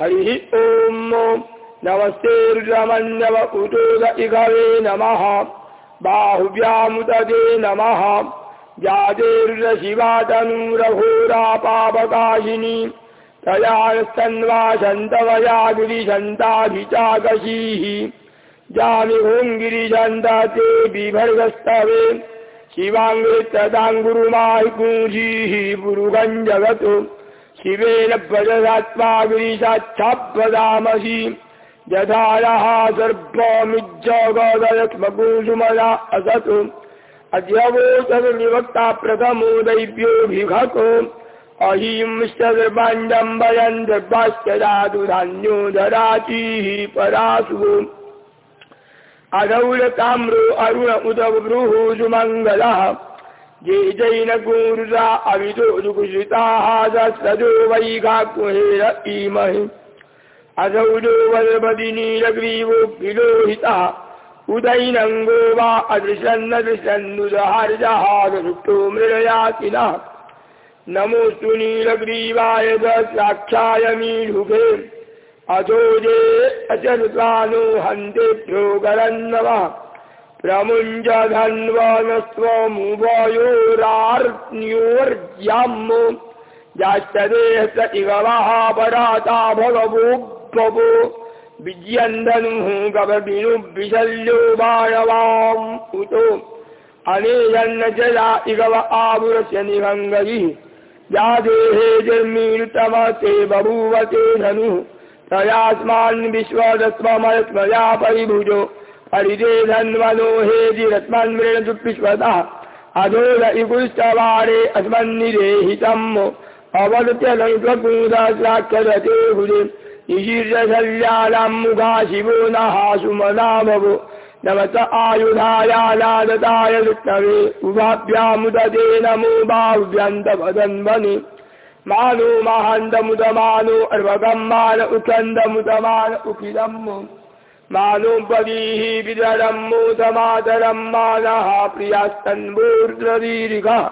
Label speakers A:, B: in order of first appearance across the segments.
A: हरिः ॐ नमस्ते रुद्रमन्यव उतोद इघवे नमः बाहुव्यामुदे नमः जातेरुद्रशिवा तनूरघोरा पापकाशिनी तया स्तन्वासन्तवया गिरिशन्ताभिचाकशीः जामिहुङ्गिरिशन्ता ते बिभर्गस्तवे शिवाङ्गृतदाङ्गुरुमाहिकुञ्जीः पुरुगञ्जगतु शिवेन भजदात्मा गिरिशाच्छापदामसि यथायः सर्पमिज्जगदयक्ष्मकुसुमया असतु। अद्यवोचनिवक्ता प्रथमो दैव्योऽभिघको अहिंश्च सर्वाण्डम्बयन् सर्वाश्च दातु धान्यो धराचीः परासु। अदौरताम्रो अरुण उद सुमङ्गलः ये जैन गुरुजा अविदो दुकुशिताः सदो वैघाकुहेर इमहि अधौजो वल्पदिनीलग्रीवो विलोहितः उदैनङ्गो वा अदृशन्नदृशन्नुदहर्जहारसुष्टो मृडयातिनः नमोऽस्तु नीलग्रीवाय दस्याख्याय मीढुभे अधोजे अचरुतानो हन्तेभ्यो गरन्नवः प्रमुञ्जधन्वनस्त्वमुभयोरार्ण्योर्याम्मो याश्चदेह स इगवः पराता भगवो विज्यन्धनुः गवविनुविशल्यो बाणवाम् उतो। अनेयन्न जला इगव आपुरस्य निभङ्गैः या देहे जन्मीनुतमते बभूवते धनुः। तयास्मान् विश्वदस्वमयत्मया परिभुजो हरिते धन्वनो हेजिरस्मन्मृणदुष्विश्वतः अधोर इकुष्टवारे अस्मन्निदेहितम्। हुरे निशीर्षशल्यानाम् मुखा शिवो नः सुमनाभवो नमत आयुधायानादताय विष्णवे। उभाभ्यामुदते नमो बाहुव्यन्तवदन्वने मानो महान्तमुदमानो अर्वगम् मान उखन्दमुदमान उखिलम् मानोपदीः विदरम् मोदमादरम् मानः प्रियास्तन्वूर्द्रदीर्घः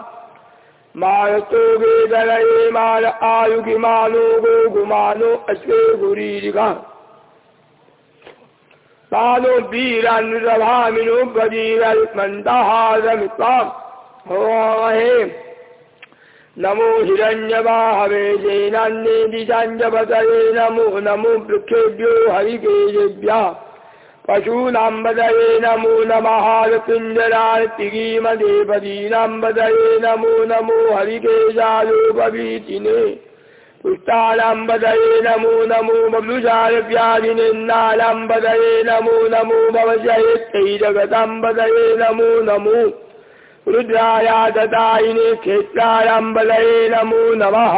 A: मानतो वेदनये मान आयुगि मानो गोगुमानो अश्वे गुरीर्घः मानो वीरान्विदभामिनो गदीरमन्तः रमित्वाम् होमहे नमो हिरण्यवाहवे जैनान्ये दिशाञ्जपतये नमो नमो वृक्षेभ्यो हरिकेजेभ्यः। पशूनां वदये नमो नमः वदये नमो नमो हरिकेशालोपवीतिने पुष्टानां वदये नमो नमो बबलुषारव्याधिनिन्नानां वदये नमो नमो भवशयत्यैजगतां वदये नमो नमो रुद्राया ददायिने क्षेत्रायाम्बलये नमो नमः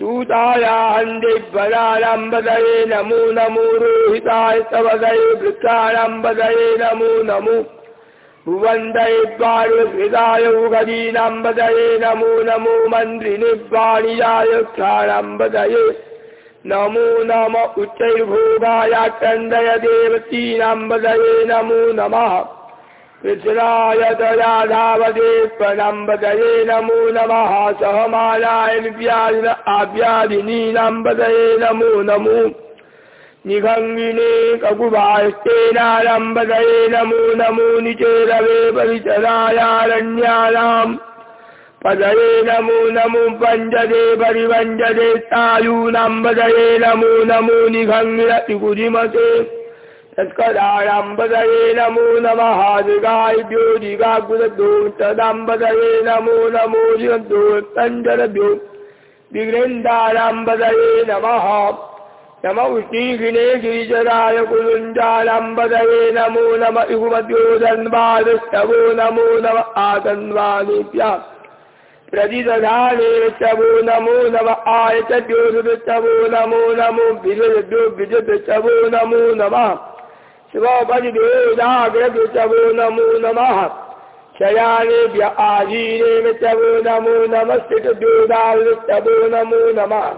A: सूताया हन्दिग्वरायाम्बदये नमो नमो रोहिताय तवदये वृक्षायाम्बदये नमो नमो भुवन्दये द्वारहृदाय उगदीनाम्बदये नमो नमो मन्त्रिनिर्वाणिजाय क्षाणाम्बदये नमो नम उच्चैर्भोगाय चन्दय देवतीनाम्बदये नमो नमः कृष्णाय दयाधावदे प्रनम्बदये नमो नमः सहमालायन्व्याधिन आव्याधिनीनाम्बदये नमो नमो। निभङ्गिने ककुभास्तेनालम्बदये नमो नमो निचेरवे परिचरायारण्यानाम्। पदये नमो नमो पञ्चदे परिवञ्जदे तायूनाम्बदये नमो नमो निभङ्गिरतिकुजिमते तत्कदाम्बदये नमो नमः दिगाभ्यो दिगागुरभ्यो तदाम्बदये नमो नमो दिगन्तोत्तञ्जलभ्यो विघ्नेन्दाराम्बदये नमः नम उष्णीघिने गिरिजराय कुलुञ्जालाम्बदये नमो नम इगुमद्यो धन्वादस्तवो नमो नम आतन्वानेभ्यः प्रतिदधाने चवो नमो नम चवो नमो नमो विजयभ्यो विजतचवो नमो नमः शिवपरिवेदाग्रभृतवो नमो नमः। शयानेभ्य आजीनेव चवो नमो नमस्थितभ्योदावृतवो नमो नमः।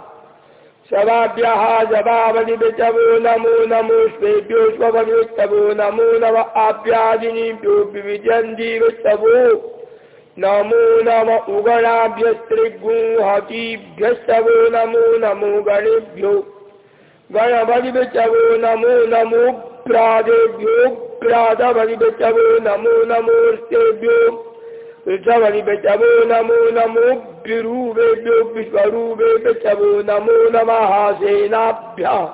A: शवाभ्यः जवावलिभृतवो नमो नमो स्वेभ्यो स्वभवितवो नमो नम आभ्यादिनीभ्यो विविजन्तीवृतवो नमो नम उगणाभ्यस्त्रिगुंहतीभ्यस्तवो नमो नमो गणेभ्यो। गणपतिचवो नमो नमो प्रादेभ्यो प्रातपतिचवो नमो नमोस्तेभ्यो वृषभनिचवो नमो नमो विरूपेभ्यो विश्वरूपेभ्यचवो नमो नमः सेनाभ्यः।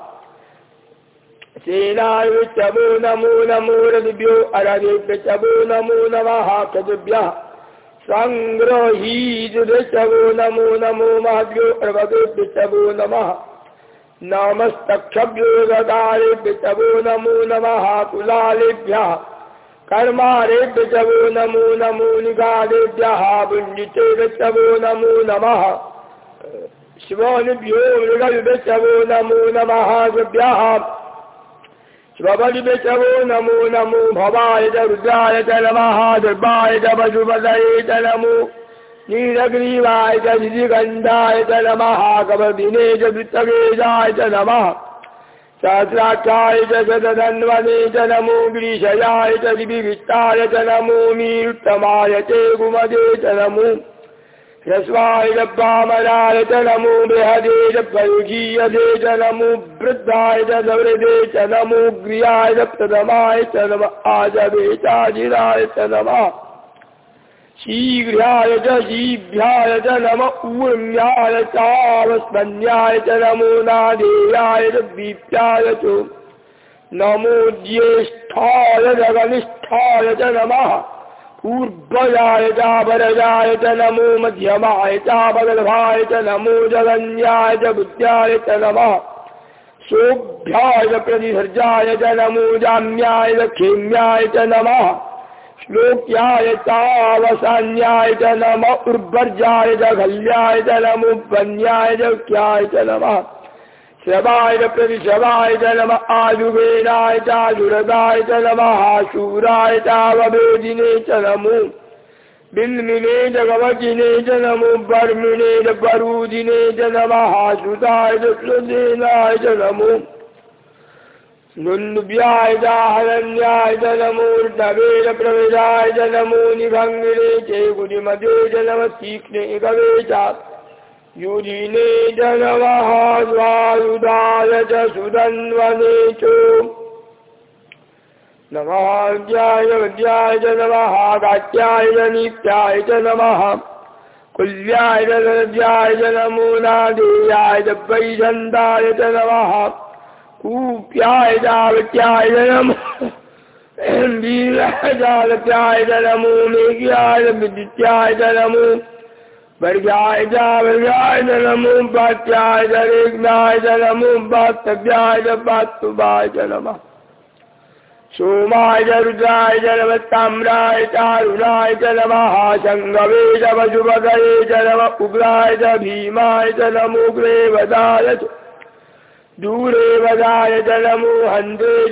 A: सेनायुचवो नमो नमो रदिभ्यो अरदेभ्यचवो नमो नमः चतुभ्यः सङ्ग्रहीजुदृशवो नमो नमो महद्भ्यो अर्वदेभ्यचवो नमः नमस्तक्षभ्यो नमो नमः कुलालेभ्यः। कर्मारेभ्यचवो नमो नमो निगादेभ्यः। पुण्डितेभ्यचवो नमो नमः। शिवानिभ्यो मृगविभ्यचवो नमो नमः गुभ्यः शिवबलिभ्यचवो नमो नमो भवाय च रुद्राय च नमः। च पशुपतये च नमो नीलग्रीवाय च निधिगन्धाय च नमः कवदिने च नमः सहस्राक्षाय च शतधन्वने च नमो गिरिशयाय च दिविवित्ताय च नमो मीरुत्तमाय च गुमदे च नमो ह्रस्वाय च वामनाय च नमो बृहदे च परुषीयदे च नमो वृद्धाय च सवृदे च नमो ग्रियाय च प्रथमाय च नम चाजिराय च नमः शीघ्राय च शीभ्याय च नम ऊर्म्याय चावस्मन्याय च नमो नादेयाय च दीप्याय च नमो ज्येष्ठाय जगनिष्ठाय च नमः पूर्वजाय चापरजाय च नमो मध्यमाय चापगर्भाय च नमो जगन्याय च बुद्ध्याय च नमः सोऽभ्याय प्रतिसर्जाय च नमो जाम्याय खेम्याय च नमः श्लोक्याय चावसान्याय च नम उर्वर्जाय च खल्याय च नमुपन्याय च क्याय च नमः। श्रवाय च प्रतिशवाय च नम आयुवेदाय चाजुरदाय च नमः शूराय चावभेदिने च नमो। बिन्मिने च गवचिने च नमो बर्मिणे च बरूदिने च नमः श्रुताय च श्रुतेनाय च नमो नुन्द्याय चाहरण्याय च नमोर्णवेद प्रवेदाय च नमो निभङ्गिरे चे गुरिमदे च नम तीक्ष्णे गवे च युजिने च नमः च सुधन्वने च नमःद्याय वद्याय च नमः गात्याय च नित्याय च नमः कुल्याय च नद्याय च नमो नादेयाय च वैषन्दाय च नमः कूप्याय जावत्याय नमो वीराजालत्याय च नमो मेघ्याय विद्युत्याय च नमो वर्गाय जावर्गाय च नमो पात्याय च रेग्नाय च नमो पास्तव्याय च पास्तुभाय च नमः सोमाय च रुद्राय च नमः ताम्राय चारुणाय च नमः शङ्गवे च वशुभगये च नम उग्राय च भीमाय च नमोग्रे वदाय च दूरे वदाय नमो हन्ते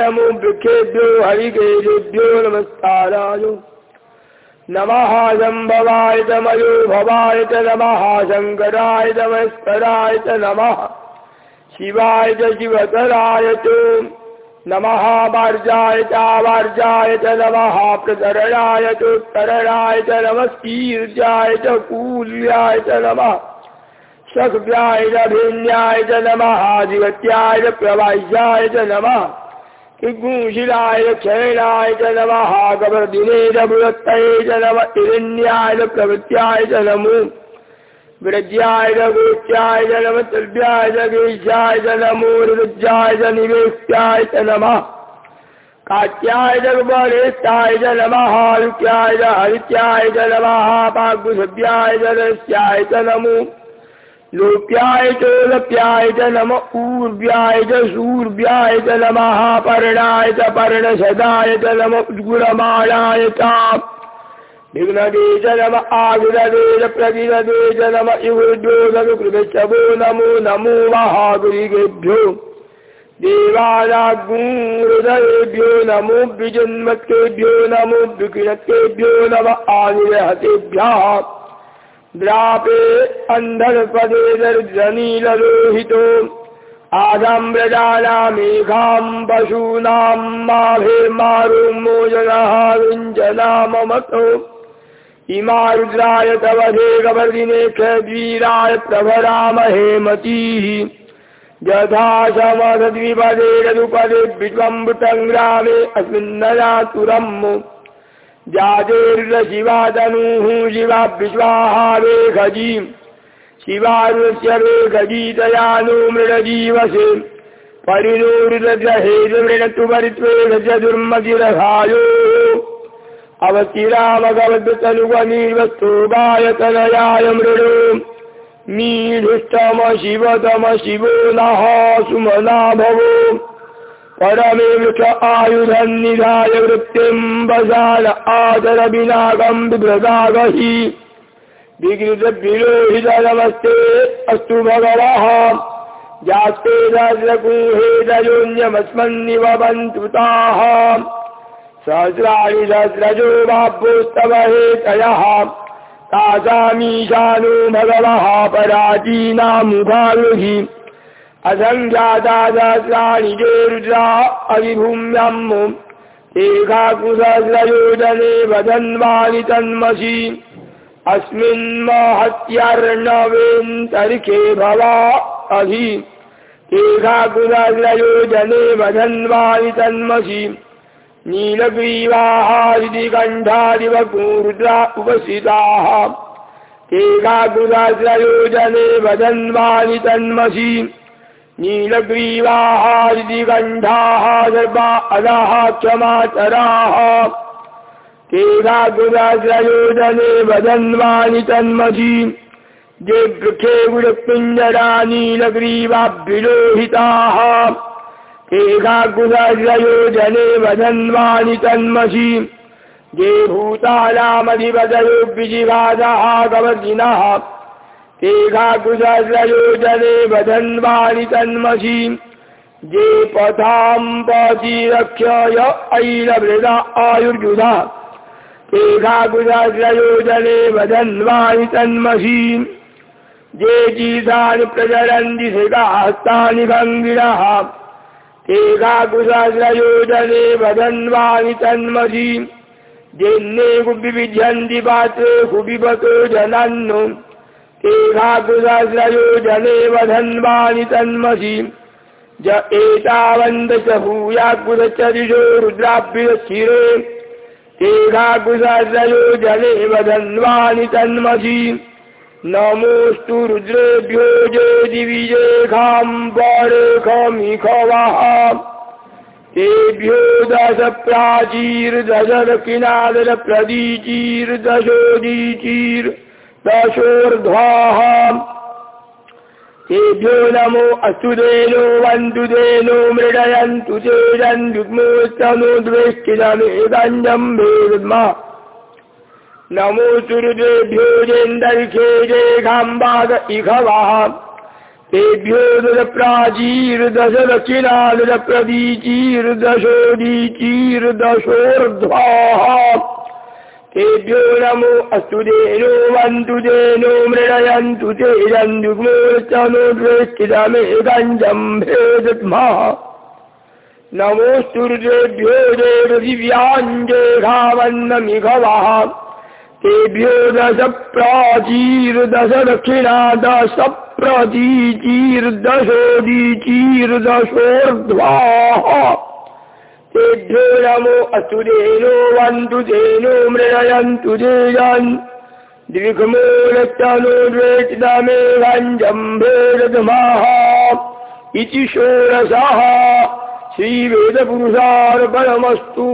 A: नमो वृक्षेभ्यो हरिकेशेभ्यो नमस्काराय नमः शम्भवाय च मयो भवाय च नमः शङ्कराय च मस्कराय च नमः। शिवाय च शिवतराय च। नमः वार्जाय चावार्जाय च नमः प्रतरणाय चोत्तरणाय च नमस्कीर्जाय च कूल्याय च नमः सख्व्याय च भिन्याय च नमः दिवत्याय च प्रवाह्याय च नमः। किग्गुशिलाय क्षयणाय च नमः गवर्दिने च बृहत्तये च नम च प्रवृत्याय च नमो। विरज्याय च गोच्याय च नम तल्भ्याय च गेशाय च नमो रुज्जाय च निवेश्याय च नमः। कात्याय च गुबलेष्टाय च नमः रुक्याय च हरित्याय च नमः पाग्गुसभ्याय च रस्याय च नमो लोप्याय च लप्याय च नम ऊर्व्याय च शूर्व्याय च नमः पर्णाय च पर्णशदाय च नम उद्गुणमाणाय च। विघ्नदे च नम आविरदे च प्रविरदे च नम इवोद्योगकृतशवो नमो नमो महागुरिगेभ्यो। देवानागुहृदयेभ्यो नमो विजन्मत्केभ्यो नमो विकृणकेभ्यो नम आनिरहतेभ्यः द्रापे अन्धर्पदे दर्जनीललोहितो आदम्रजानामेघाम् पशूनाम् माभेर्मारुमोजनः विञ्जनाममतो इमा रुद्राय तवधे गवर्दिने खवीराय प्रभरामहे मतीः यथा समसद्विपदेरनुपदे विश्वम्बुतङ्ग्रामे अस्मिन्नयातुरम् जातेर्शिवातनुः शिवा विश्वाहारेखजीम् शिवारुस्य रेखजीतया नो मृडजीवसे। परिणोरुदहेतु परित्वे दुर्मतिरघायो अवतिरामगवद्तनुगनीर्वस्तोबायतनयाय मृडो। मीढुष्टम शिवतम शिवो नः सुमना भवो परमे आयुधन्निधाय वृत्तिम् वसाल आदरविनागम् बिभ्रदागहि विकृतविलोहितनमस्ते अस्तु भगवः जास्ते सहस्रगुहेदयोन्यमस्मन्निवन्तु ताः सहस्राणि सहस्रजो बाभ्योस्तव हेतयः तासामीशानो भगवः पराचीनामुखारुहि असङ्ख्यातासहस्राणि जे रुद्रा अविभूम्यम् एकाकुसहस्रयोजने वदन्वानि तन्मसि अस्मिन्महत्यर्णवेन्तरिखे भवा अधि एकाकुसहस्रयोजने वदन्वानि तन्मसि नीलग्रीवाहारिति कण्ठादिवकुरुद्रा उपस्थिताः। एकाकुसहस्रयोजने वदन्वानि तन्मसि नीलग्रीवाहारिति कण्ठाः सर्वा अधः क्षमाचराः। एकाकुसहस्रयोजने वदन्वानि तन्मसि जे वृक्षे गुरुपिञ्जरा नीलग्रीवाभ्युलोहिताः एकाकुसहस्रयोजने वदन्वानि तन्मसि ये भूतानामधिपतयो विजिघासः गवगिनः एकाकुसहस्रयोजने वदन्वानि तन्मसि ये पथाम् पतिरक्षय ऐलभृदा आयुर्युधा। एकाकुसहस्रयोजने वदन्वानि तन्मसि ये जीतानि प्रचरन्ति शिखास्तानि गङ्गिणः एकाकुसहस्रयोजने वदन्वानि तन्मसि जेन्ने कुविविध्यन्ति पात्रे कुपिबतो जनान्नु एकाकुसहस्रयोजने वधन्वानि तन्मसि। ज एतावन्त च भूयाकुलचरिषो रुद्राभ्युरचिरे एकाकुसहस्रयोजने वधन्वानि तन्मसि। नमोऽस्तु रुद्रेभ्यो जे दिविजेखाम्बरेखमिखवः तेभ्यो दश प्राचीर्दशदक्षिणादरप्रदीचीर्दशोदीचीर् दशोर्ध्वाः तेभ्यो नमो अस्तु देनो वन्तु देनो मृडयन्तु चेदन्युग्मोस्तनो द्वेष्टिदमेदञ्जम्भेर्मा नमो सुहृदेभ्यो जेन्दर्खे जेघाम्बाद इघवः तेभ्यो दशप्राचीर्दशदक्षिणादरप्रदीचीर्दशोदीचीर्दशोर्ध्वाः तेभ्यो नमो अस्तु देनो वन्तु देनो मृडयन्तु तेजन्दुग्मोर्चनो द्वेष्टिदमेदञ्जम्भेदद्मः नमोऽस्तुर्देभ्यो जे पृथिव्याञ्जेघावन्नमिघवः तेभ्यो दश प्राचीर्दश दक्षिणा दश प्रतीचीर्दशोदीचीर्दशोर्ध्वाः तेभ्यो नमो अस्तु धेनो वन्तु धेनो मृणयन्तु धेयन् द्विघमोरचनो द्वेष्टमेवञ्जम्भेरदमाः इति षोडशः। श्रीवेदपुरुषार्पणमस्तु